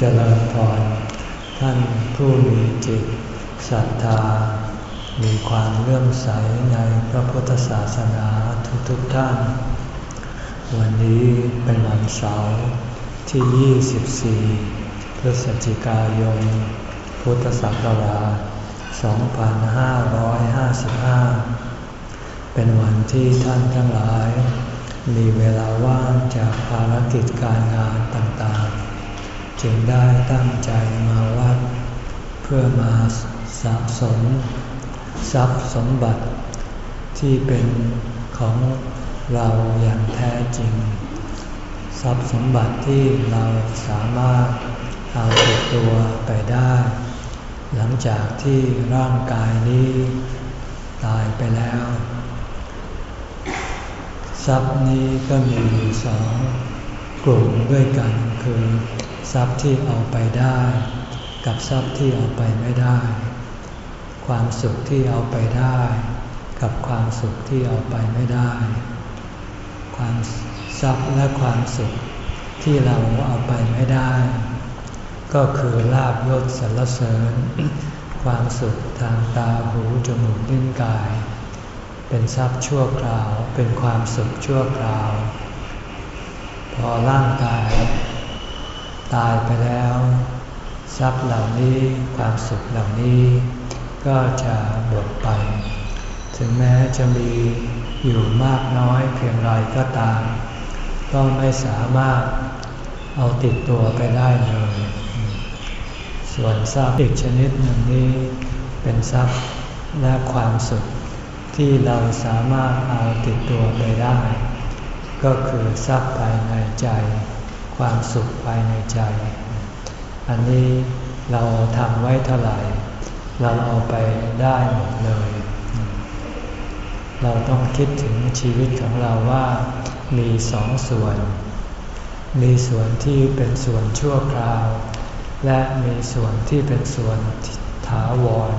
เจริญพรท่านผู้มีจิตศรัทธา มีความเลื่อมใสในพระพุทธศาสนาทุกๆทท่าน วันนี้เป็นวันเสาร์ที่ 24 พฤศจิกายน พุทธศักราช 2555 เป็นวันที่ท่านทั้งหลาย มีเวลาว่างจากภารกิจการงาน จึงได้ตั้งใจมาวัด เพื่อมาสะสม ทรัพย์สมบัติ ที่เป็นของเราอย่างแท้จริง ทรัพย์สมบัติที่เราสามารถเอาติดตัวไปได้ หลังจากที่ร่างกายนี้ตายไปแล้ว ทรัพย์นี้ก็มีสองกลุ่มด้วยกันคือ ทรัพย์ที่เอาไปได้ กับทรัพย์ที่เอาไปไม่ได้ ความสุขที่เอาไปได้ กับความสุขที่เอาไปไม่ได้ ความทรัพย์และความสุขที่เราเอาไปไม่ได้ ก็คือลาบยศสรรเสริญ ความสุขทางตาหูจมูกลิ้นกาย เป็นทรัพย์ชั่วคราวเป็นความสุขชั่วคราว พอร่างกาย ตายไปแล้ว ทรัพย์เหล่านี้ความสุขเหล่านี้ ก็จะหมดไป ถึงแม้จะมีอยู่มากน้อยเพียงไรก็ตาม ก็ไม่สามารถเอาติดตัวไปได้เลย ส่วนทรัพย์อีกชนิดหนึ่งนี้เป็นทรัพย์และความสุขที่เราสามารถเอาติดตัวไปได้ ก็คือทรัพย์ภายในใจ ความสุขภายในใจ อันนี้เราทำไว้เท่าไหร่ เราเอาไปได้หมดเลย เราต้องคิดถึงชีวิตของเราว่ามีสองส่วน มีส่วนที่เป็นส่วนชั่วคราว และมีส่วนที่เป็นส่วนถาวร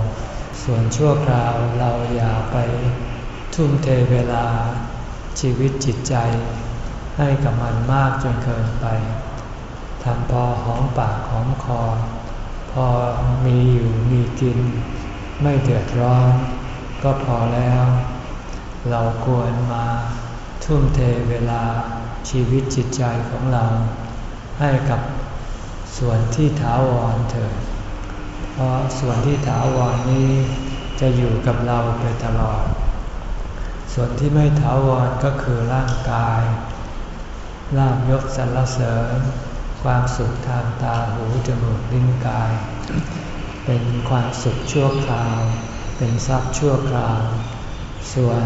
ส่วนชั่วคราวเราอย่าไปทุ่มเทเวลาชีวิตจิตใจ ให้กับมันมากจนเกินไปทำพอหอมปากหอมคอ พอมีอยู่มีกิน ไม่เดือดร้อน ก็พอแล้ว เราควรมาทุ่มเทเวลาชีวิตจิตใจของเรา ให้กับส่วนที่ถาวรเถิดเพราะส่วนที่ถาวรนี้จะอยู่กับเราไปตลอด ส่วนที่ไม่ถาวรก็คือร่างกาย ลาบยศสรรเสริญ ความสุขทางตาหูจมูกลิ้นกาย เป็นความสุขชั่วคราว เป็นทรัพย์ชั่วคราว ส่วน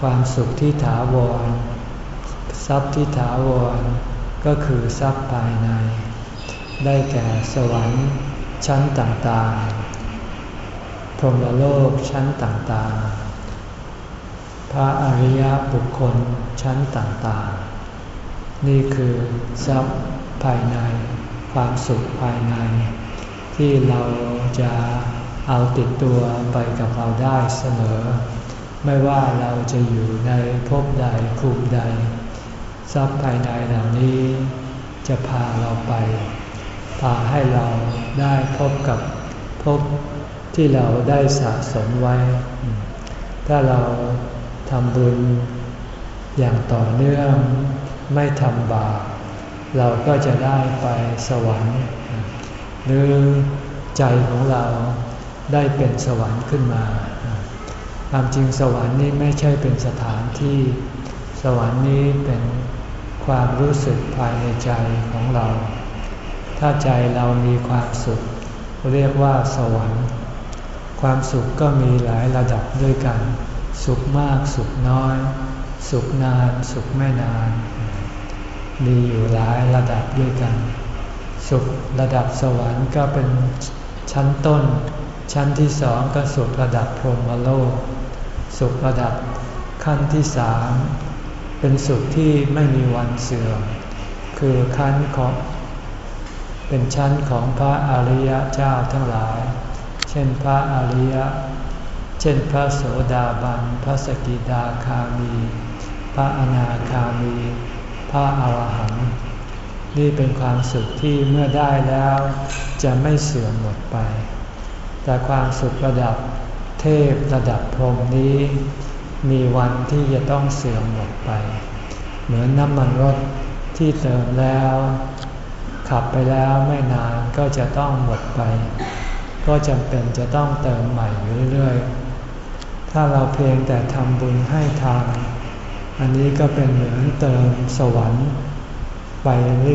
ความสุขที่ถาวร ทรัพย์ที่ถาวร ก็คือทรัพย์ภายใน ได้แก่สวรรค์ชั้นต่างๆ พรหมโลกชั้นต่างๆ พระอริยบุคคลชั้นต่างๆ นี่คือทรัพย์ภายใน ความสุขภายใน ที่เราจะเอาติดตัวไปกับเราได้เสมอ ไม่ว่าเราจะอยู่ในภพใดภูมิใด ทรัพย์ภายในเหล่านี้ จะพาเราไป พาให้เราได้พบกับพบที่เราได้สะสมไว้ ถ้าเราทำบุญอย่างต่อเนื่อง ไม่ทำบาปเราก็จะได้ไปสวรรค์หรือใจของเราได้เป็นสวรรค์ขึ้นมา ความจริงสวรรค์นี้ไม่ใช่เป็นสถานที่ สวรรค์นี้เป็นความรู้สึกภายในใจของเรา ถ้าใจเรามีความสุข เรียกว่าสวรรค์ ความสุขก็มีหลายระดับด้วยกัน สุขมากสุขน้อย สุขนานสุขไม่นาน มีอยู่หลายระดับด้วยกัน สุขระดับสวรรค์ก็เป็นชั้นต้น ชั้นที่สองก็สุขระดับพรหมโลก สุขระดับขั้นที่สามเป็นสุขที่ไม่มีวันเสื่อมคือขั้นของเป็นชั้นของพระอริยเจ้าทั้งหลาย เช่นพระอริย เช่นพระโสดาบัน พระสกิดาคามี พระอนาคามี ระอาหารหันต์นี่เป็นความสุขที่เมื่อได้แล้วจะไม่เสื่อมหมดไป แต่ความสุขระดับเทพระดับพรหมนี้ มีวันที่จะต้องเสื่อมหมดไป เหมือนน้ำมันรถที่เติมแล้ว ขับไปแล้วไม่นานก็จะต้องหมดไป ก็จำเป็นจะต้องเติมใหม่เรื่อยๆ ถ้าเราเพียงแต่ทำบุญให้ทาน อันนี้ก็เป็นเหมือนเติมสวรรค์ไป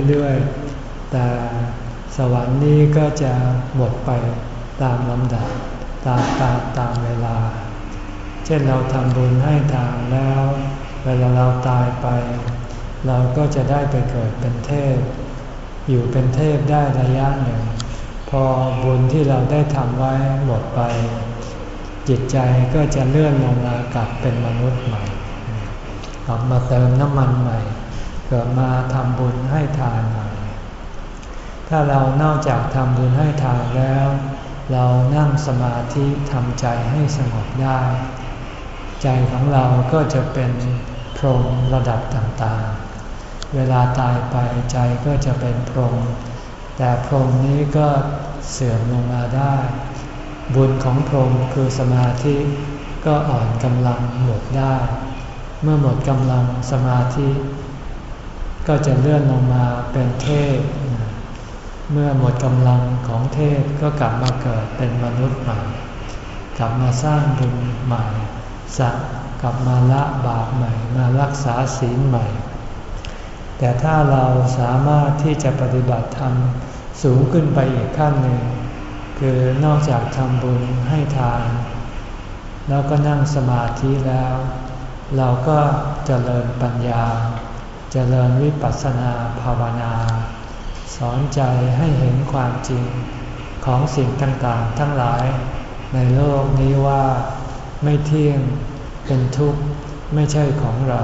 เรื่อยๆ แต่สวรรค์นี้ก็จะหมดไปตามลำดับตามตามตามเวลา เช่นเราทำบุญให้ทานแล้ว เวลาเราตายไป เราก็จะได้ไปเกิดเป็นเทพ อยู่เป็นเทพได้ระยะหนึ่ง พอบุญที่เราได้ทำไว้หมดไป จิตใจก็จะเลื่อนลงมากลับเป็นมนุษย์ใหม่ กลับมาเติมน้ำมันใหม่ เกิดมาทำบุญให้ทานใหม่ ถ้าเรานอกจากทำบุญให้ทานแล้ว เรานั่งสมาธิทำใจให้สงบได้ ใจของเราก็จะเป็นพรหมระดับต่างๆ เวลาตายไปใจก็จะเป็นพรหมแต่พรหมนี้ก็เสื่อมลงมาได้ บุญของพรหมคือสมาธิก็อ่อนกำลังหมดได้ เมื่อหมดกำลังสมาธิ ก็จะเลื่อนลงมาเป็นเทพ เมื่อหมดกำลังของเทพก็กลับมาเกิดเป็นมนุษย์ใหม่ กลับมาสร้างบุญใหม่สักกลับมาละบาปใหม่ มารักษาศีลใหม่ แต่ถ้าเราสามารถที่จะปฏิบัติธรรมสูงขึ้นไปอีกขั้นหนึ่ง คือนอกจากทำบุญให้ทาน แล้วก็นั่งสมาธิแล้ว เราก็เจริญปัญญา เจริญวิปัสสนาภาวนา สอนใจให้เห็นความจริงของสิ่งต่างๆ ทั้งหลายในโลกนี้ว่าไม่เที่ยงเป็นทุกข์ไม่ใช่ของเรา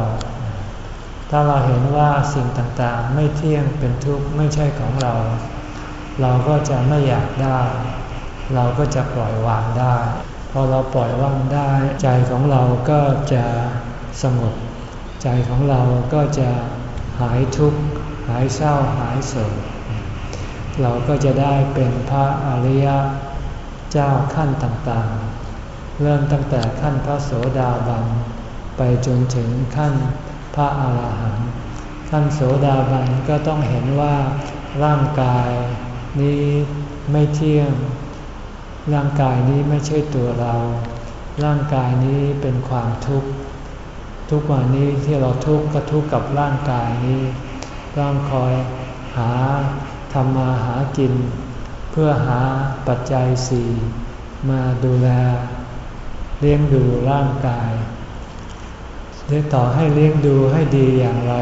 ถ้าเราเห็นว่าสิ่งต่างๆ ไม่เที่ยงเป็นทุกข์ไม่ใช่ของเรา เราก็จะไม่อยากได้ เราก็จะปล่อยวางได้ พอเราปล่อยวางได้ ใจของเราก็จะ สงบใจของเราก็จะหายทุกข์หายเศร้าหายโศกเราก็จะได้เป็นพระอริยเจ้าขั้นต่างๆ เริ่มตั้งแต่ขั้นพระโสดาบันไปจนถึงขั้นพระอาหารหันต์ขั้นโสดาบันก็ต้องเห็นว่าร่างกายนี้ไม่เที่ยง ร่างกายนี้ไม่ใช่ตัวเรา ร่างกายนี้เป็นความทุกข์ ทุกวันนี้ที่เราทุกข์ก็ทุกข์กับร่างกายนี้ต้องคอยหาทำมาหากิน เพื่อหาปัจจัยสี่มาดูแล เลี้ยงดูร่างกายหรือต่อให้เลี้ยงดูให้ดีอย่างไร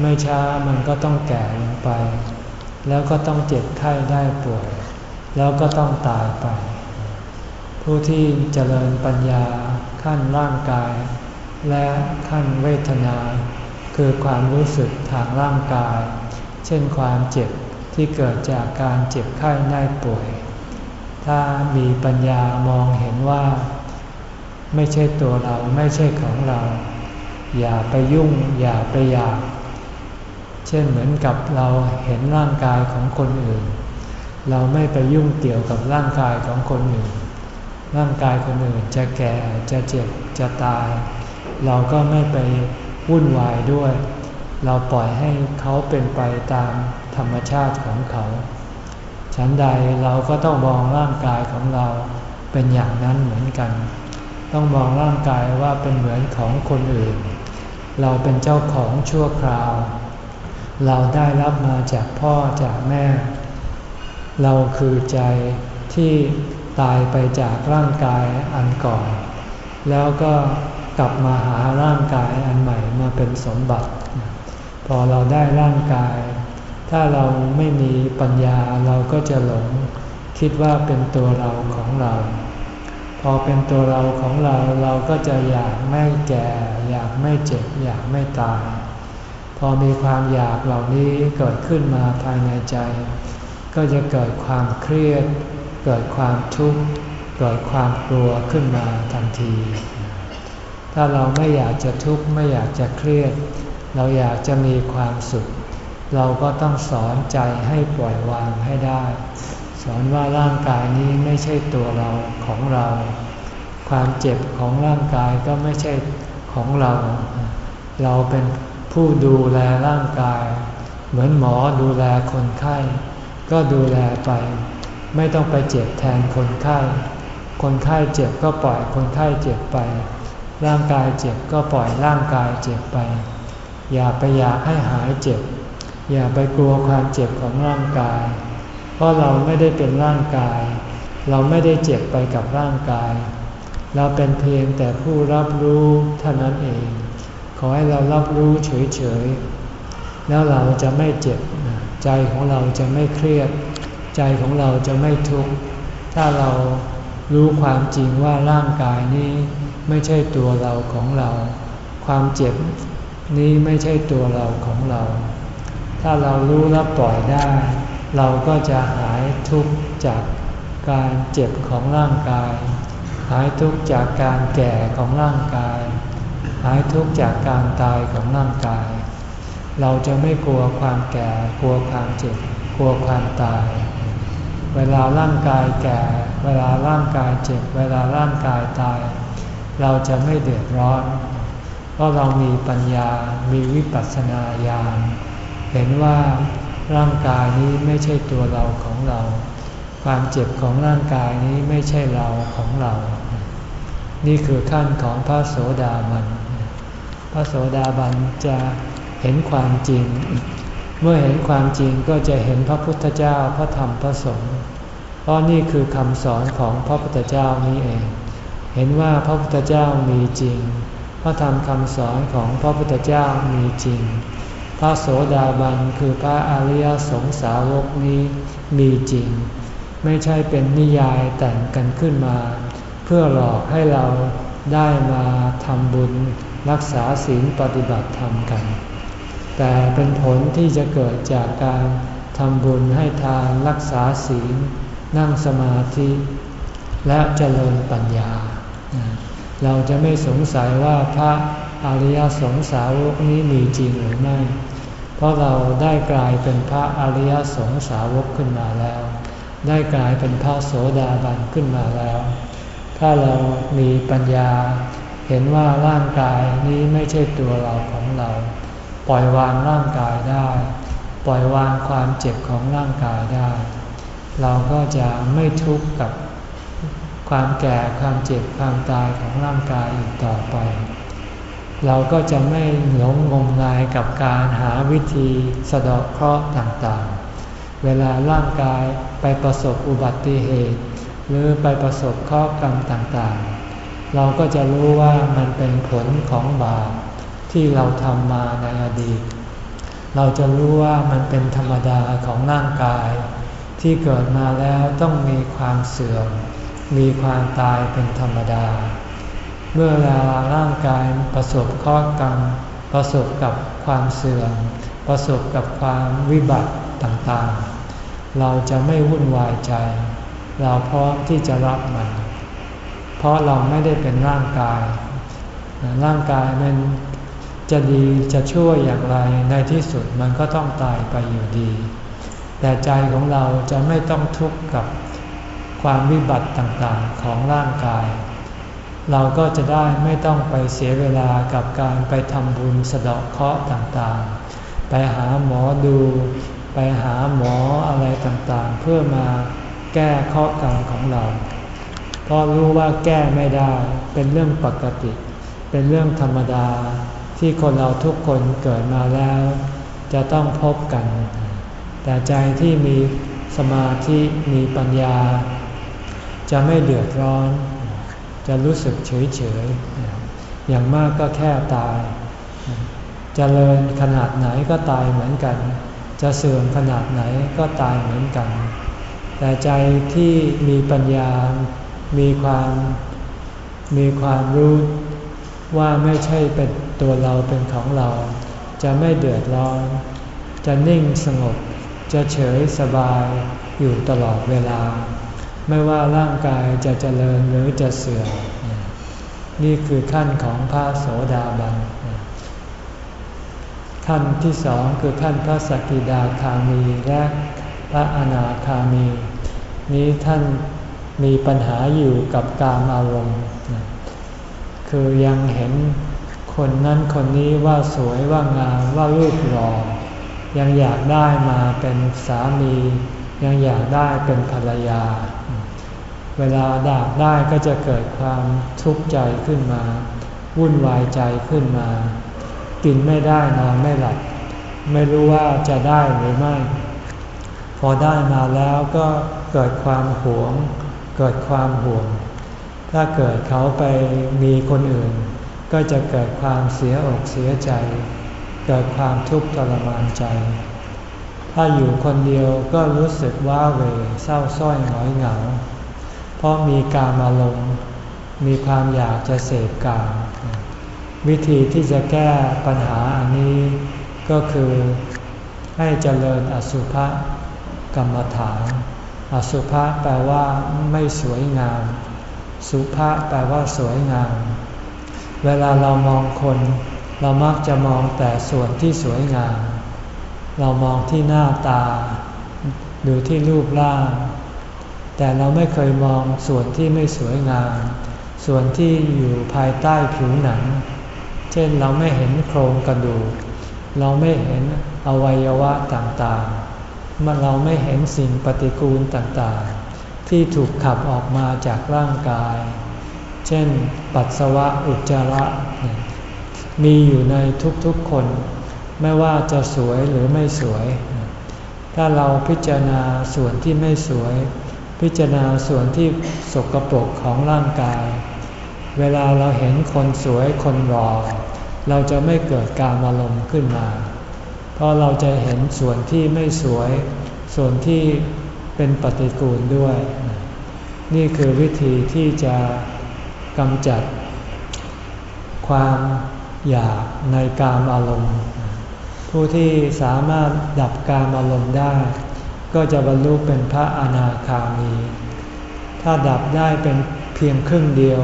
ไม่ช้ามันก็ต้องแก่ลงไป แล้วก็ต้องเจ็บไข้ได้ป่วย แล้วก็ต้องตายไป ผู้ที่เจริญปัญญาขั้นร่างกาย และขั้นเวทนา คือความรู้สึกทางร่างกาย เช่นความเจ็บที่เกิดจากการเจ็บไข้ได้ป่วย ถ้ามีปัญญามองเห็นว่า ไม่ใช่ตัวเราไม่ใช่ของเรา อย่าไปยุ่งอย่าไปอยาก เช่นเหมือนกับเราเห็นร่างกายของคนอื่น เราไม่ไปยุ่งเกี่ยวกับร่างกายของคนอื่น ร่างกายคนอื่นจะแก่จะเจ็บจะตาย เราก็ไม่ไปวุ่นวายด้วย เราปล่อยให้เขาเป็นไปตามธรรมชาติของเขา ฉันใดเราก็ต้องมองร่างกายของเราเป็นอย่างนั้นเหมือนกัน ต้องมองร่างกายว่าเป็นเหมือนของคนอื่น เราเป็นเจ้าของชั่วคราว เราได้รับมาจากพ่อจากแม่ เราคือใจที่ตายไปจากร่างกายอันก่อน แล้วก็ กลับมาหาร่างกายอันใหม่มาเป็นสมบัติ พอเราได้ร่างกาย ถ้าเราไม่มีปัญญาเราก็จะหลง คิดว่าเป็นตัวเราของเรา พอเป็นตัวเราของเราเราก็จะอยากไม่แก่ อยากไม่เจ็บ อยากไม่ตาย พอมีความอยากเหล่านี้เกิดขึ้นมาภายในใจ ก็จะเกิดความเครียด เกิดความทุกข์ เกิดความกลัวขึ้นมาทันที ถ้าเราไม่อยากจะทุกข์ไม่อยากจะเครียด เราอยากจะมีความสุข เราก็ต้องสอนใจให้ปล่อยวางให้ได้ สอนว่าร่างกายนี้ไม่ใช่ตัวเราของเรา ความเจ็บของร่างกายก็ไม่ใช่ของเรา เราเป็นผู้ดูแลร่างกาย เหมือนหมอดูแลคนไข้ ก็ดูแลไป ไม่ต้องไปเจ็บแทนคนไข้ คนไข้เจ็บก็ปล่อยคนไข้เจ็บไป ร่างกายเจ็บก็ปล่อยร่างกายเจ็บไป อย่าไปอยากให้หายเจ็บ อย่าไปกลัวความเจ็บของร่างกาย เพราะเราไม่ได้เป็นร่างกาย เราไม่ได้เจ็บไปกับร่างกาย เราเป็นเพียงแต่ผู้รับรู้เท่านั้นเอง ขอให้เรารับรู้เฉยๆ แล้วเราจะไม่เจ็บ ใจของเราจะไม่เครียด ใจของเราจะไม่ทุกข์ ถ้าเรารู้ความจริงว่าร่างกายนี้ ไม่ใช่ตัวเราของเรา ความเจ็บนี้ไม่ใช่ตัวเราของเรา ถ้าเรารู้และปล่อยได้ เราก็จะหายทุกข์จากการเจ็บของร่างกาย หายทุกข์จากการแก่ของร่างกาย หายทุกข์จากการตายของร่างกาย เราจะไม่กลัวความแก่กลัวความเจ็บกลัวความตาย เวลาร่างกายแก่ เวลาร่างกายเจ็บ เวลาร่างกายตาย เราจะไม่เดือดร้อน เพราะเรามีปัญญา มีวิปัสสนาญาณ เห็นว่าร่างกายนี้ไม่ใช่ตัวเราของเรา ความเจ็บของร่างกายนี้ไม่ใช่เราของเรา นี่คือขั้นของพระโสดาบัน พระโสดาบันจะเห็นความจริง เมื่อเห็นความจริงก็จะเห็นพระพุทธเจ้า พระธรรม พระสงฆ์ เพราะนี่คือคำสอนของพระพุทธเจ้านี้เอง เห็นว่าพระพุทธเจ้ามีจริง พระธรรมคำสอนของพระพุทธเจ้ามีจริง พระโสดาบันคือพระอริยสงสาวกนี้มีจริง ไม่ใช่เป็นนิยายแต่งกันขึ้นมา เพื่อหลอกให้เราได้มาทำบุญรักษาศีลปฏิบัติธรรมกัน แต่เป็นผลที่จะเกิดจากการทำบุญให้ทานรักษาศีล นั่งสมาธิ และเจริญปัญญา เราจะไม่สงสัยว่าพระอริยสงสาวกนี้มีจริงหรือไม่ เพราะเราได้กลายเป็นพระอริยสงสาวกขึ้นมาแล้ว ได้กลายเป็นพระโสดาบันขึ้นมาแล้ว ถ้าเรามีปัญญา เห็นว่าร่างกายนี้ไม่ใช่ตัวเราของเรา ปล่อยวางร่างกายได้ ปล่อยวางความเจ็บของร่างกายได้ เราก็จะไม่ทุกข์กับ ความแก่ความเจ็บความตายของร่างกายอีกต่อไป เราก็จะไม่หลงงมงายกับการหาวิธีสะดอกเคราะห์ต่างๆ เวลาร่างกายไปประสบอุบัติเหตุ หรือไปประสบเคราะห์กรรมต่างๆ เราก็จะรู้ว่ามันเป็นผลของบาปที่เราทำมาในอดีต เราจะรู้ว่ามันเป็นธรรมดาของร่างกาย ที่เกิดมาแล้วต้องมีความเสื่อม มีความตายเป็นธรรมดา เมื่อเวลาร่างกายประสบข้อกรรมประสบกับความเสื่อม ประสบกับความวิบัติต่างๆ เราจะไม่วุ่นวายใจ เราพร้อมที่จะรับมัน เพราะเราไม่ได้เป็นร่างกาย ร่างกายมันจะดีจะช่วยอย่างไรในที่สุดมันก็ต้องตายไปอยู่ดี แต่ใจของเราจะไม่ต้องทุกข์กับ ความวิบัติต่างๆของร่างกาย เราก็จะได้ไม่ต้องไปเสียเวลากับการไปทำบุญสะเดาะเคราะห์ต่างๆ ไปหาหมอดู ไปหาหมออะไรต่างๆ เพื่อมาแก้ข้อกรรมของเรา เพราะรู้ว่าแก้ไม่ได้เป็นเรื่องปกติ เป็นเรื่องธรรมดาที่คนเราทุกคนเกิดมาแล้ว จะต้องพบกัน แต่ใจที่มีสมาธิมีปัญญา จะไม่เดือดร้อน จะรู้สึกเฉยเฉยอย่างมากก็แค่ตายจเจริญขนาดไหนก็ตายเหมือนกัน จะเสื่อมขนาดไหนก็ตายเหมือนกัน แต่ใจที่มีปัญญา มีความ มีความรู้ว่าไม่ใช่เป็นตัวเราเป็นของเรา จะไม่เดือดร้อน จะนิ่งสงบ จะเฉยสบายอยู่ตลอดเวลา ไม่ว่าร่างกายจะเจริญหรือจะเสื่อม นี่คือขั้นของพระโสดาบัน ขั้นที่สองคือขั้นพระสกิดาคามีและพระอนาคามี นี้ท่านมีปัญหาอยู่กับกามอารมณ์ คือยังเห็นคนนั้นคนนี้ว่าสวยว่างามว่ารูปหล่อ ยังอยากได้มาเป็นสามี ยังอยากได้เป็นภรรยา เวลาดากได้ก็จะเกิดความทุกข์ใจขึ้นมา วุ่นวายใจขึ้นมา กินไม่ได้นอนไม่หลับ ไม่รู้ว่าจะได้หรือไม่ พอได้มาแล้วก็เกิดความหวง เกิดความห่วง ถ้าเกิดเขาไปมีคนอื่น ก็จะเกิดความเสียอกเสียใจ เกิดความทุกข์ทรมานใจ ถ้าอยู่คนเดียวก็รู้สึกว้าเวเศร้าส้อยหงอยเหงา เพราะมีการมาลง มีความอยากจะเสพกามวิธีที่จะแก้ปัญหาอันนี้ก็คือให้เจริญอสุภกรรมฐาน อสุภะแปลว่าไม่สวยงาม สุภะแปลว่าสวยงาม เวลาเรามองคน เรามักจะมองแต่ส่วนที่สวยงาม เรามองที่หน้าตา ดูที่รูปร่าง แต่เราไม่เคยมองส่วนที่ไม่สวยงาม ส่วนที่อยู่ภายใต้ผิวหนัง เช่นเราไม่เห็นโครงกระดูก เราไม่เห็นอวัยวะต่างๆ มันเราไม่เห็นสิ่งปฏิกูลต่างๆ ที่ถูกขับออกมาจากร่างกาย เช่น ปัสสาวะอุจจาระ มีอยู่ในทุกๆคน ไม่ว่าจะสวยหรือไม่สวย ถ้าเราพิจารณาส่วนที่ไม่สวย พิจารณาส่วนที่สกปรกของร่างกาย เวลาเราเห็นคนสวยคนรอเราจะไม่เกิดการอารมณ์ขึ้นมา เพราะเราจะเห็นส่วนที่ไม่สวย ส่วนที่เป็นปฏิกูลด้วย นี่คือวิธีที่จะกำจัด ความอยากในการอารมณ์ ผู้ที่สามารถดับการอารมณ์ได้ ก็จะบรรลุเป็นพระอนาคามี ถ้าดับได้เป็นเพียงครึ่งเดียว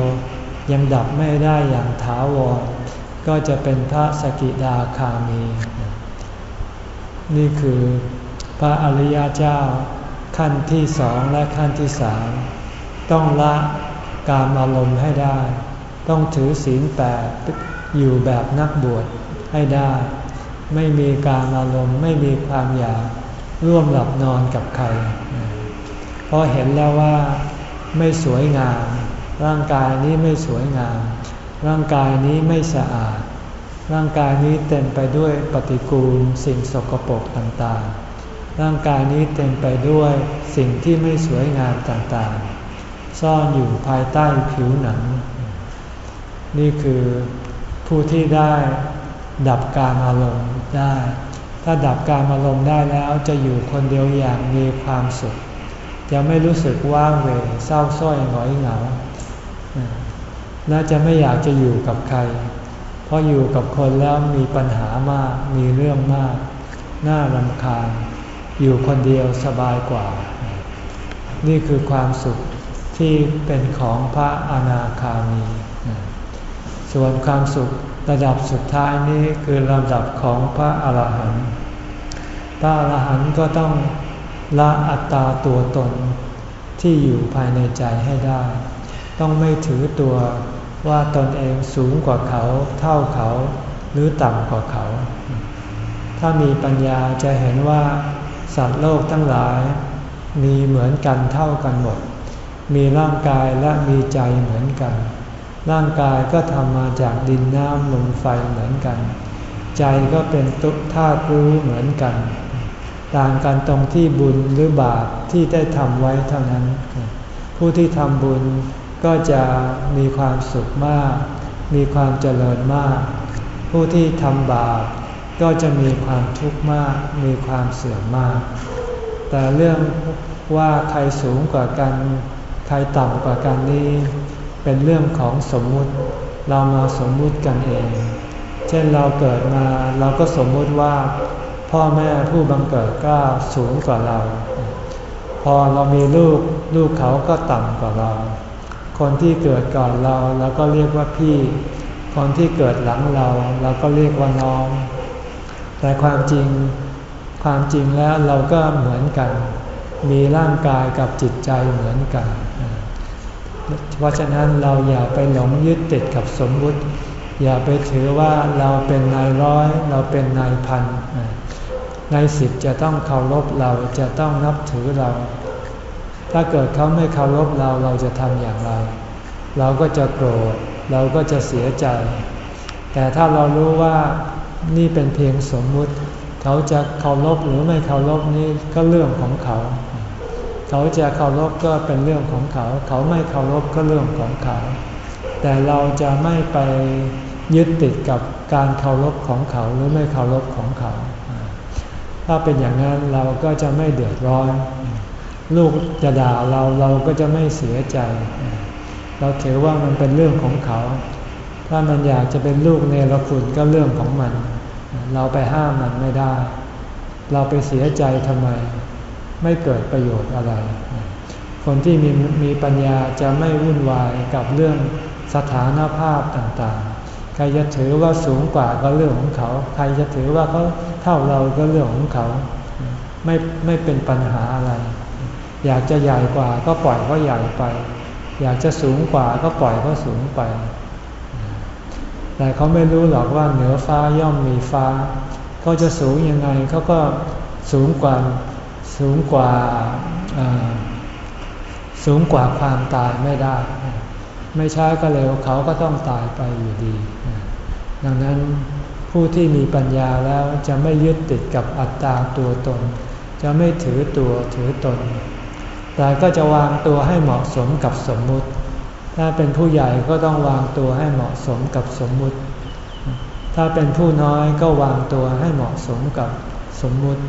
ยังดับไม่ได้อย่างถาวร ก็จะเป็นพระสกิดาคามี นี่คือพระอริยเจ้าขั้นที่สองและขั้นที่สามต้องละการอารมณ์ให้ได้ ต้องถือศีลแปดอยู่แบบนักบวชให้ได้ ไม่มีการอารมณ์ไม่มีความอยาก ร่วมหลับนอนกับใคร เพราะเห็นแล้วว่าไม่สวยงาม ร่างกายนี้ไม่สวยงาม ร่างกายนี้ไม่สะอาด ร่างกายนี้เต็มไปด้วยปฏิกูลสิ่งสกปรกต่างๆ ร่างกายนี้เต็มไปด้วยสิ่งที่ไม่สวยงามต่างๆ ซ่อนอยู่ภายใต้ผิวหนัง นี่คือผู้ที่ได้ดับการอารมณ์ได้ ถ้าดับการอารมณ์ได้แล้วจะอยู่คนเดียวอย่างมีความสุข จะไม่รู้สึกว่างเวเศร้าส้อยหงอยเหงาและจะไม่อยากจะอยู่กับใคร เพราะอยู่กับคนแล้วมีปัญหามาก มีเรื่องมาก น่ารำคาญ อยู่คนเดียวสบายกว่า นี่คือความสุขที่เป็นของพระอนาคามี ส่วนความสุข ระดับสุดท้ายนี้คือระดับของพระอาหารหันต์ พระอาหารหันต์ก็ต้องละอัตตาตัวตนที่อยู่ภายในใจให้ได้ ต้องไม่ถือตัวว่าตนเองสูงกว่าเขาเท่าเขาหรือต่ำกว่าเขา ถ้ามีปัญญาจะเห็นว่าสัตว์โลกทั้งหลาย มีเหมือนกันเท่ากันหมด มีร่างกายและมีใจเหมือนกัน ร่างกายก็ทำมาจากดินน้ำลมไฟเหมือนกัน ใจก็เป็นตุธาตุรู้เหมือนกัน ต่างกันตรงที่บุญหรือบาปที่ได้ทำไว้เท่านั้น ผู้ที่ทำบุญก็จะมีความสุขมาก มีความเจริญมาก ผู้ที่ทำบาปก็จะมีความทุกข์มาก มีความเสื่อมมาก แต่เรื่องว่าใครสูงกว่ากัน ใครต่ำกว่ากันนี้ เป็นเรื่องของสมมุติ เรามาสมมุติกันเอง เช่นเราเกิดมาเราก็สมมุติว่า พ่อแม่ผู้บังเกิดก็สูงกว่าเรา พอเรามีลูกลูกเขาก็ต่ำกว่าเรา คนที่เกิดก่อนเราเราก็เรียกว่าพี่ คนที่เกิดหลังเราเราก็เรียกว่าน้อง แต่ความจริงความจริงแล้วเราก็เหมือนกัน มีร่างกายกับจิตใจเหมือนกัน เพราะฉะนั้นเราอย่าไปหลงยึดติดกับสมมุติ อย่าไปถือว่าเราเป็นนายร้อย เราเป็นนายพันนายสิบจะต้องเคารพเราจะต้องนับถือเรา ถ้าเกิดเขาไม่เคารพเราเราจะทำอย่างไร เราก็จะโกรธเราก็จะเสียใจ แต่ถ้าเรารู้ว่านี่เป็นเพียงสมมุติ เขาจะเคารพหรือไม่เคารพนี่ก็เรื่องของเขา เขาจะเคารพก็เป็นเรื่องของเขา เขาไม่เคารพก็เรื่องของเขา แต่เราจะไม่ไปยึดติดกับการเคารพของเขาหรือไม่เคารพของเขา ถ้าเป็นอย่างนั้นเราก็จะไม่เดือดร้อน ลูกจะด่าเราเราก็จะไม่เสียใจ เราถือว่ามันเป็นเรื่องของเขา ถ้ามันอยากจะเป็นลูกเนรคุณก็เรื่องของมัน เราไปห้ามมันไม่ได้ เราไปเสียใจทำไม ไม่เกิดประโยชน์อะไร คนที่มีมีปัญญาจะไม่วุ่นวายกับเรื่องสถานภาพต่างๆ ใครจะถือว่าสูงกว่าก็เรื่องของเขา ใครจะถือว่าเขาเท่าเราก็เรื่องของเขา ไม่ไม่เป็นปัญหาอะไร อยากจะใหญ่กว่าก็ปล่อยเขาใหญ่ไป อยากจะสูงกว่าก็ปล่อยเขาสูงไป แต่เขาไม่รู้หรอกว่าเหนือฟ้าย่อมมีฟ้า เขาจะสูงยังไงเขาก็สูงกว่า สูงกว่าสูงกว่าความตายไม่ได้ ไม่ช้าก็เร็วเขาก็ต้องตายไปอยู่ดี ดังนั้นผู้ที่มีปัญญาแล้วจะไม่ยึดติดกับอัตตาตัวตน จะไม่ถือตัวถือตน แต่ก็จะวางตัวให้เหมาะสมกับสมมุติ ถ้าเป็นผู้ใหญ่ก็ต้องวางตัวให้เหมาะสมกับสมมุติ ถ้าเป็นผู้น้อยก็วางตัวให้เหมาะสมกับสมมุติ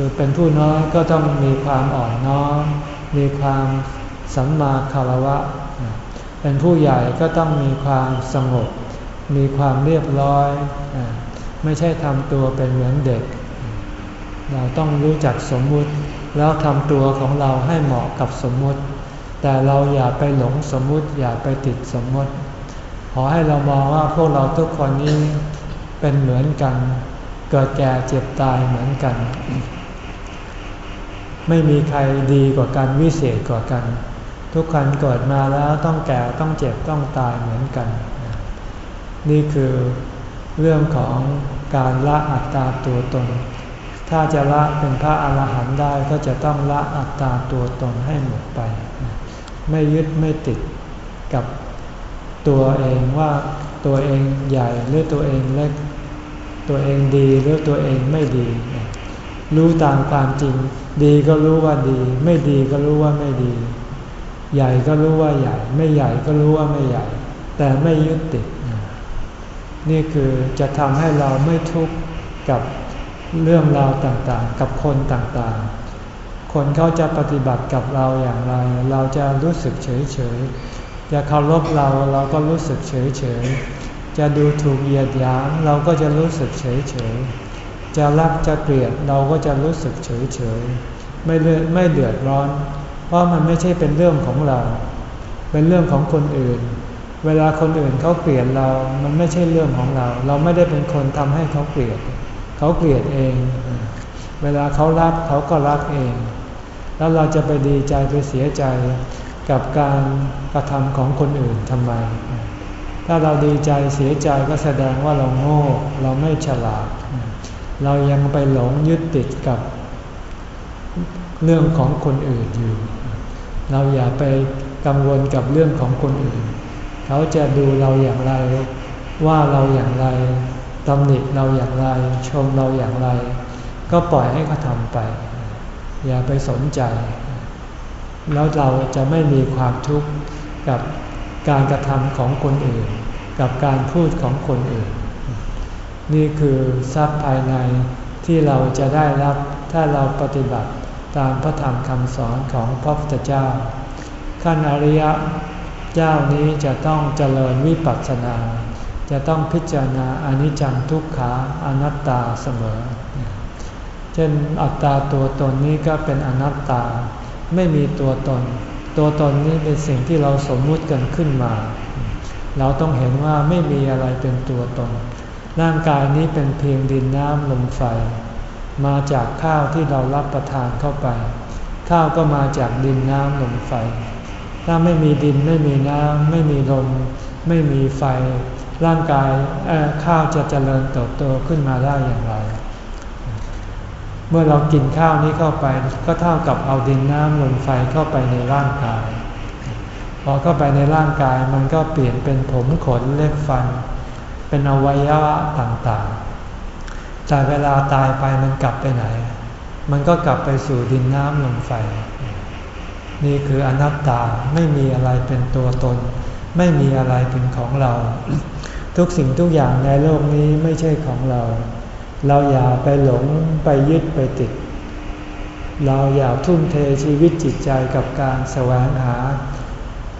คือเป็นผู้น้อยก็ต้องมีความอ่อนน้อมมีความสัมมาคารวะ เป็นผู้ใหญ่ก็ต้องมีความสงบ มีความเรียบร้อย ไม่ใช่ทำตัวเป็นเหมือนเด็ก เราต้องรู้จักสมมุติ แล้วทำตัวของเราให้เหมาะกับสมมุติ แต่เราอย่าไปหลงสมมุติ อย่าไปติดสมมติ ขอให้เรามองว่าพวกเราทุกคนนี้เป็นเหมือนกัน เกิดแก่เจ็บตายเหมือนกัน ไม่มีใครดีกว่ากันวิเศษกว่ากัน ทุกคนเกิดมาแล้วต้องแก่ต้องเจ็บต้องตายเหมือนกัน นี่คือเรื่องของการละอัตตาตัวตน ถ้าจะละเป็นพระอรหันต์ได้ก็จะต้องละอัตตาตัวตนให้หมดไป ไม่ยึดไม่ติดกับตัวเองว่าตัวเองใหญ่หรือตัวเองเล็ก ตัวเองดีหรือตัวเองไม่ดี รู้ตามความจริง ดีก็รู้ว่าดี ไม่ดีก็รู้ว่าไม่ดี ใหญ่ก็รู้ว่าใหญ่ ไม่ใหญ่ก็รู้ว่าไม่ใหญ่ แต่ไม่ยึดติด นี่คือจะทำให้เราไม่ทุกข์กับเรื่องราวต่างๆ กับคนต่างๆ คนเขาจะปฏิบัติกับเราอย่างไร เราจะรู้สึกเฉยเฉยจะเคารพเราเราก็รู้สึกเฉยเฉยจะดูถูกเหยียดหยามเราก็จะรู้สึกเฉยเฉย จะรักจะเกลียดเราก็จะรู้สึกเฉยเฉยไม่เลือไม่เดือดร้อน เพราะมันไม่ใช่เป็นเรื่องของเรา เป็นเรื่องของคนอื่น เวลาคนอื่นเขาเกลียดเรา มันไม่ใช่เรื่องของเรา เราไม่ได้เป็นคนทำให้เขาเกลียด เขาเกลียดเอง เวลาเขารักเขาก็รักเอง แล้วเราจะไปดีใจไปเสียใจกับการกระทำของคนอื่นทำไม ถ้าเราดีใจเสียใจก็แสดงว่าเราโง่ เราไม่ฉลาด เรายังไปหลงยึดติดกับเรื่องของคนอื่นอยู่ เราอย่าไปกังวลกับเรื่องของคนอื่น เขาจะดูเราอย่างไร ว่าเราอย่างไรตำหนิเราอย่างไร ชมเราอย่างไร ก็ปล่อยให้เขาทำไป อย่าไปสนใจ แล้วเราจะไม่มีความทุกข์กับการกระทำของคนอื่น กับการพูดของคนอื่น นี่คือทรัพย์ภายในที่เราจะได้รับถ้าเราปฏิบัติตามพระธรรมคำสอนของพระพุทธเจ้า ขั้นอริยะเจ้านี้จะต้องเจริญวิปัสสนา จะต้องพิจารณาอนิจจังทุกขาอนัตตาเสมอ เช่นอัตตาตัวตนนี้ก็เป็นอนัตตา ไม่มีตัวตน ตัวตนนี้เป็นสิ่งที่เราสมมุติกันขึ้นมา เราต้องเห็นว่าไม่มีอะไรเป็นตัวตน ร่างกายนี้เป็นเพียงดินน้ำลมไฟ มาจากข้าวที่เรารับประทานเข้าไป ข้าวก็มาจากดินน้ำลมไฟ ถ้าไม่มีดินไม่มีน้ำไม่มีลม ไม่มีไฟ ร่างกายข้าวจะเจริญเติบโตขึ้นมาได้อย่างไร เมื่อเรากินข้าวนี้เข้าไป ก็เท่ากับเอาดินน้ำลมไฟเข้าไปในร่างกาย พอเข้าไปในร่างกายมันก็เปลี่ยนเป็นผมขนเล็บฟัน เป็นอวัยวะต่างๆ แต่เวลาตายไปมันกลับไปไหน มันก็กลับไปสู่ดินน้ำลมไฟ นี่คืออนัตตาไม่มีอะไรเป็นตัวตน ไม่มีอะไรเป็นของเรา ทุกสิ่งทุกอย่างในโลกนี้ไม่ใช่ของเรา เราอย่าไปหลงไปยึดไปติด เราอย่าทุ่มเทชีวิตจิตใจกับการแสวงหา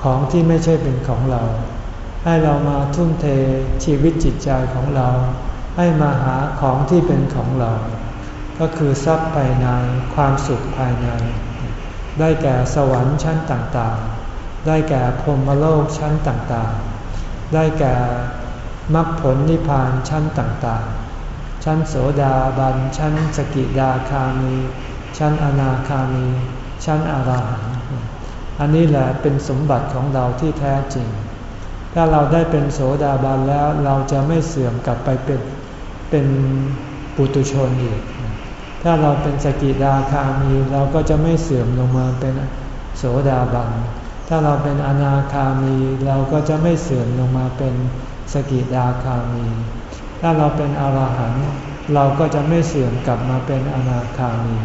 ของที่ไม่ใช่เป็นของเรา ให้เรามาทุ่มเทชีวิตจิตใจของเรา ให้มาหาของที่เป็นของเรา ก็คือทรัพย์ภายในความสุขภายใน ได้แก่สวรรค์ชั้นต่างๆ ได้แก่พรมโลกชั้นต่างๆ ได้แก่มรรคผลนิพพานชั้นต่างๆ ชั้นโสดาบัน ชั้นสกิดาคามี ชั้นอนาคามี ชั้นอารหันต์ อันนี้แหละเป็นสมบัติของเราที่แท้จริง ถ้าเราได้เป็นโสดาบันแล้วเราจะไม่เสื่อมกลับไปเป็นเป็นปุตุชนอีก ถ้าเราเป็นสกิดาคามีเราก็จะไม่เสื่อมลงมาเป็นโสดาบัน ถ้าเราเป็นอนาคามีเราก็จะไม่เสื่อมลงมาเป็นสกิดาคามี ถ้าเราเป็นอรหันต์เราก็จะไม่เสื่อมกลับมาเป็นอนาคามี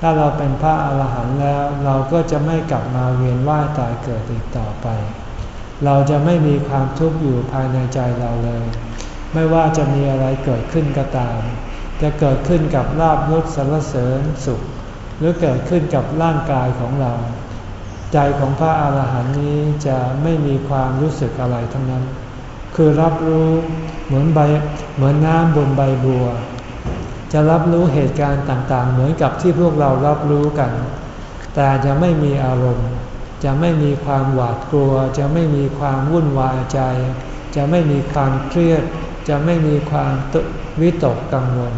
ถ้าเราเป็นพระอรหันต์แล้วเราก็จะไม่กลับมาเวียนว่ายตายเกิดอีกต่อไป เราจะไม่มีความทุกข์อยู่ภายในใจเราเลย ไม่ว่าจะมีอะไรเกิดขึ้นก็ตาม จะเกิดขึ้นกับลาบยศสรรเสริญสุข หรือเกิดขึ้นกับร่างกายของเรา ใจของพระอาหารหันต์นี้จะไม่มีความรู้สึกอะไรทั้งนั้น คือรับรู้เหมือนใบเหมือนน้ำบนใบบัว จะรับรู้เหตุการณ์ต่างๆ เหมือนกับที่พวกเรารับรู้กัน แต่จะไม่มีอารมณ์ จะไม่มีความหวาดกลัว จะไม่มีความวุ่นวายใจ จะไม่มีความเครียด จะไม่มีความวิตกกังวล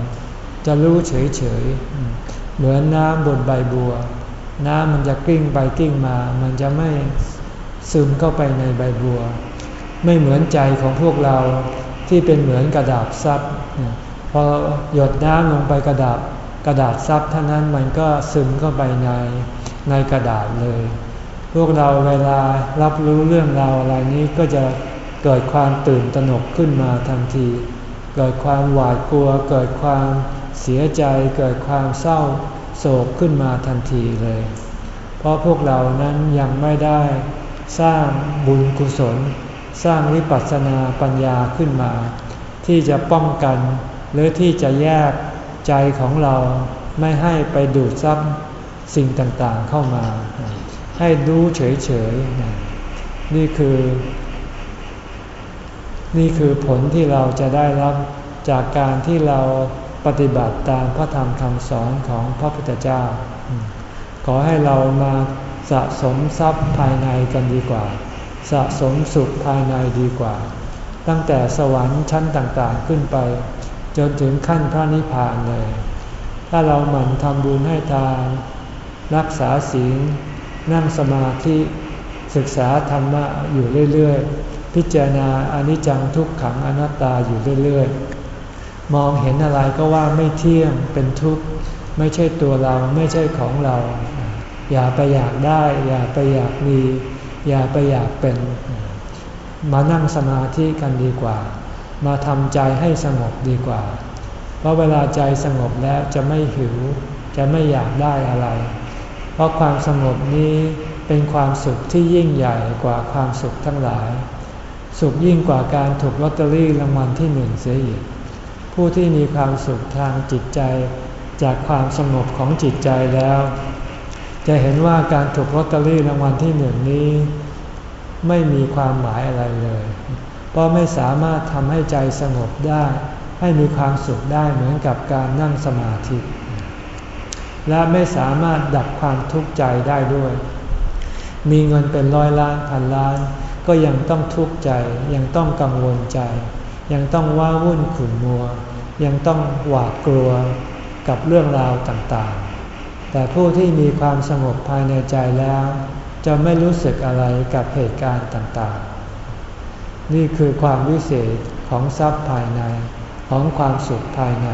จะรู้เฉยๆ เหมือนน้ำบนใบบัว น้ำมันจะกลิ้งไปกลิ้งมา มันจะไม่ซึมเข้าไปในใบบัว ไม่เหมือนใจของพวกเราที่เป็นเหมือนกระดาษซับพอหยดน้ำลงไปกระดาษกระดาษซับเท่านั้นมันก็ซึมเข้าไปในในกระดาษเลย พวกเราเวลารับรู้เรื่องราวอะไรนี้ก็จะเกิดความตื่นตระหนกขึ้นมาทันที เกิดความหวาดกลัว เกิดความเสียใจ เกิดความเศร้าโศกขึ้นมาทันทีเลย เพราะพวกเรานั้นยังไม่ได้สร้างบุญกุศล สร้างวิปัสสนาปัญญาขึ้นมา ที่จะป้องกันหรือที่จะแยกใจของเราไม่ให้ไปดูดซับสิ่งต่างๆเข้ามา ให้รู้เฉยๆ นี่คือ นี่คือผลที่เราจะได้รับจากการที่เราปฏิบัติตามพระธรรมคำสอนของพระพุทธเจ้า ขอให้เรามาสะสมทรัพย์ภายในกันดีกว่า สะสมสุขภายในดีกว่า ตั้งแต่สวรรค์ชั้นต่างๆขึ้นไป จนถึงขั้นพระนิพพานเลย ถ้าเราหมั่นทำบุญให้ทาน รักษาศีล นั่งสมาธิศึกษาธรรมะอยู่เรื่อยๆ พิจารณาอนิจจังทุกขังอนัตตาอยู่เรื่อยๆ มองเห็นอะไรก็ว่าไม่เที่ยงเป็นทุกข์ ไม่ใช่ตัวเราไม่ใช่ของเรา อย่าไปอยากได้ อย่าไปอยากมี อย่าไปอยากเป็น มานั่งสมาธิกันดีกว่า มาทำใจให้สงบดีกว่า เพราะเวลาใจสงบแล้วจะไม่หิว จะไม่อยากได้อะไร เพราะความสงบนี้เป็นความสุขที่ยิ่งใหญ่กว่าความสุขทั้งหลาย สุขยิ่งกว่าการถูกลอตเตอรี่รางวัลที่หนึ่งเสียอีกผู้ที่มีความสุขทางจิตใจ จากความสงบของจิตใจแล้ว จะเห็นว่าการถูกลอตเตอรี่รางวัลที่หนึ่งนี้ ไม่มีความหมายอะไรเลย เพราะไม่สามารถทำให้ใจสงบได้ ให้มีความสุขได้เหมือนกับการนั่งสมาธิ และไม่สามารถดับความทุกข์ใจได้ด้วย มีเงินเป็นร้อยล้านพันล้าน ก็ยังต้องทุกข์ใจ ยังต้องกังวลใจ ยังต้องว้าวุ่นขุ่นมัว ยังต้องหวาดกลัวกับเรื่องราวต่างๆ แต่ผู้ที่มีความสงบภายในใจแล้ว จะไม่รู้สึกอะไรกับเหตุการณ์ต่างๆ นี่คือความวิเศษของทรัพย์ภายในของความสุขภายใน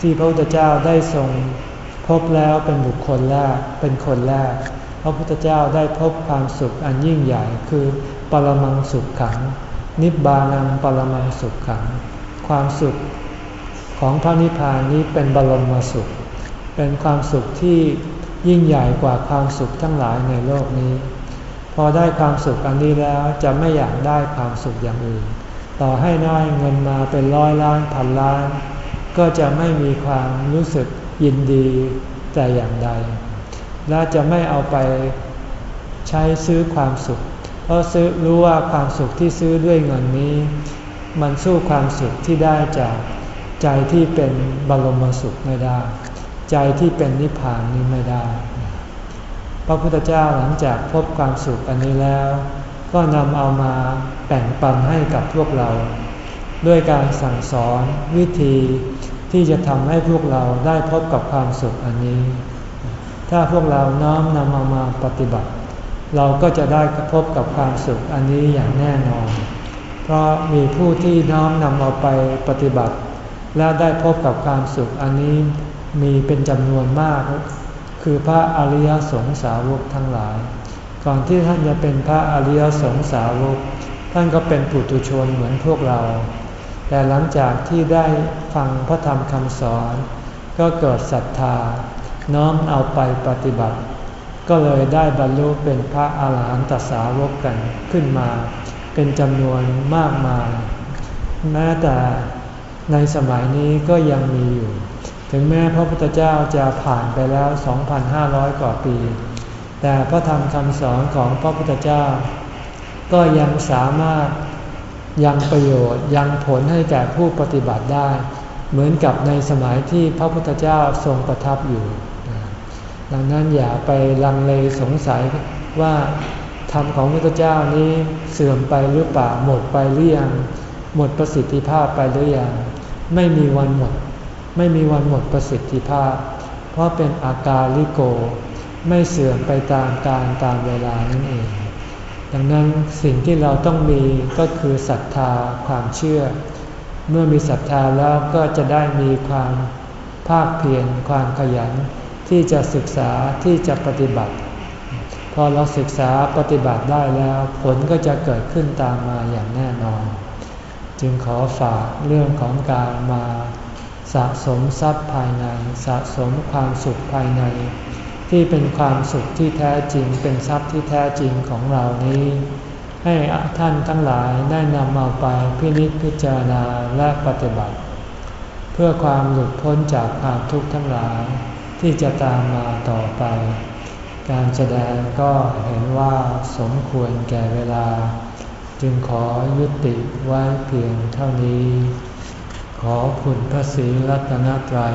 ที่พระพุทธเจ้าได้ทรง พบแล้วเป็นบุคคลแรกเป็นคนแรก พระพุทธเจ้าได้พบความสุขอันยิ่งใหญ่คือปรมังสุขขัง นิบานังปรมังสุขขัง ความสุขของพระนิพพานนี้เป็นบรมสุข เป็นความสุขที่ยิ่งใหญ่กว่าความสุขทั้งหลายในโลกนี้ พอได้ความสุขอันนี้แล้วจะไม่อยากได้ความสุขอย่างอื่น ต่อให้ได้เงินมาเป็นร้อยล้านพันล้าน ก็จะไม่มีความรู้สึก ยินดีแต่อย่างใด และจะไม่เอาไปใช้ซื้อความสุข เพราะซื้อรู้ว่าความสุขที่ซื้อด้วยเงินนี้ มันสู้ความสุขที่ได้จากใจที่เป็นบรมสุขไม่ได้ ใจที่เป็นนิพพานนี้ไม่ได้ พระพุทธเจ้าหลังจากพบความสุขอันนี้แล้ว ก็นำเอามาแบ่งปันให้กับพวกเรา ด้วยการสั่งสอนวิธี ที่จะทำให้พวกเราได้พบกับความสุขอันนี้ ถ้าพวกเราน้อมนำเอามาปฏิบัติ เราก็จะได้พบกับความสุขอันนี้อย่างแน่นอน เพราะมีผู้ที่น้อมนำเอาไปปฏิบัติ และได้พบกับความสุขอันนี้มีเป็นจำนวนมาก คือพระอริยสงสาวกทั้งหลาย ก่อนที่ท่านจะเป็นพระอริยสงสาวก ท่านก็เป็นปุถุชนเหมือนพวกเรา แต่หลังจากที่ได้ฟังพระธรรมคำสอน ก็เกิดศรัทธา น้อมเอาไปปฏิบัติ ก็เลยได้บรรลุเป็นพระอาหารหันตสาวกกันขึ้นมา เป็นจำนวนมากมายแม้แต่ในสมัยนี้ก็ยังมีอยู่ ถึงแม้พระพุทธเจ้าจะผ่านไปแล้ว 2,500 กว่าปี แต่พระธรรมคำสอนของพระพุทธเจ้า ก็ยังสามารถ ยังประโยชน์ยังผลให้แก่ผู้ปฏิบัติได้ เหมือนกับในสมัยที่พระพุทธเจ้าทรงประทับอยู่ ดังนั้นอย่าไปลังเลสงสัยว่าธรรมของพระพุทธเจ้านี้เสื่อมไปหรือเปล่าหมดไปหรือยังหมดประสิทธิภาพไปหรือยังไม่มีวันหมด ไม่มีวันหมดประสิทธิภาพ เพราะเป็นอาการลิโก ไม่เสื่อมไปตามการตามเวลานั่นเอง ดังนั้นสิ่งที่เราต้องมีก็คือศรัทธาความเชื่อ เมื่อมีศรัทธาแล้วก็จะได้มีความภาคเพียรความขยัน ที่จะศึกษาที่จะปฏิบัติ พอเราศึกษาปฏิบัติได้แล้วผลก็จะเกิดขึ้นตามมาอย่างแน่นอน จึงขอฝากเรื่องของการมาสะสมทรัพย์ภายใน สะสมความสุขภายใน ที่เป็นความสุขที่แท้จริง เป็นทรัพย์ที่แท้จริงของเรานี้ ให้ท่านทั้งหลายได้นำเอาไปพินิจพิจารณาและปฏิบัติ เพื่อความหลุดพ้นจากความทุกข์ทั้งหลายที่จะตามมาต่อไป การแสดงก็เห็นว่าสมควรแก่เวลา จึงขอยุติไว้เพียงเท่านี้ ขอคุณพระศรีรัตนตรัย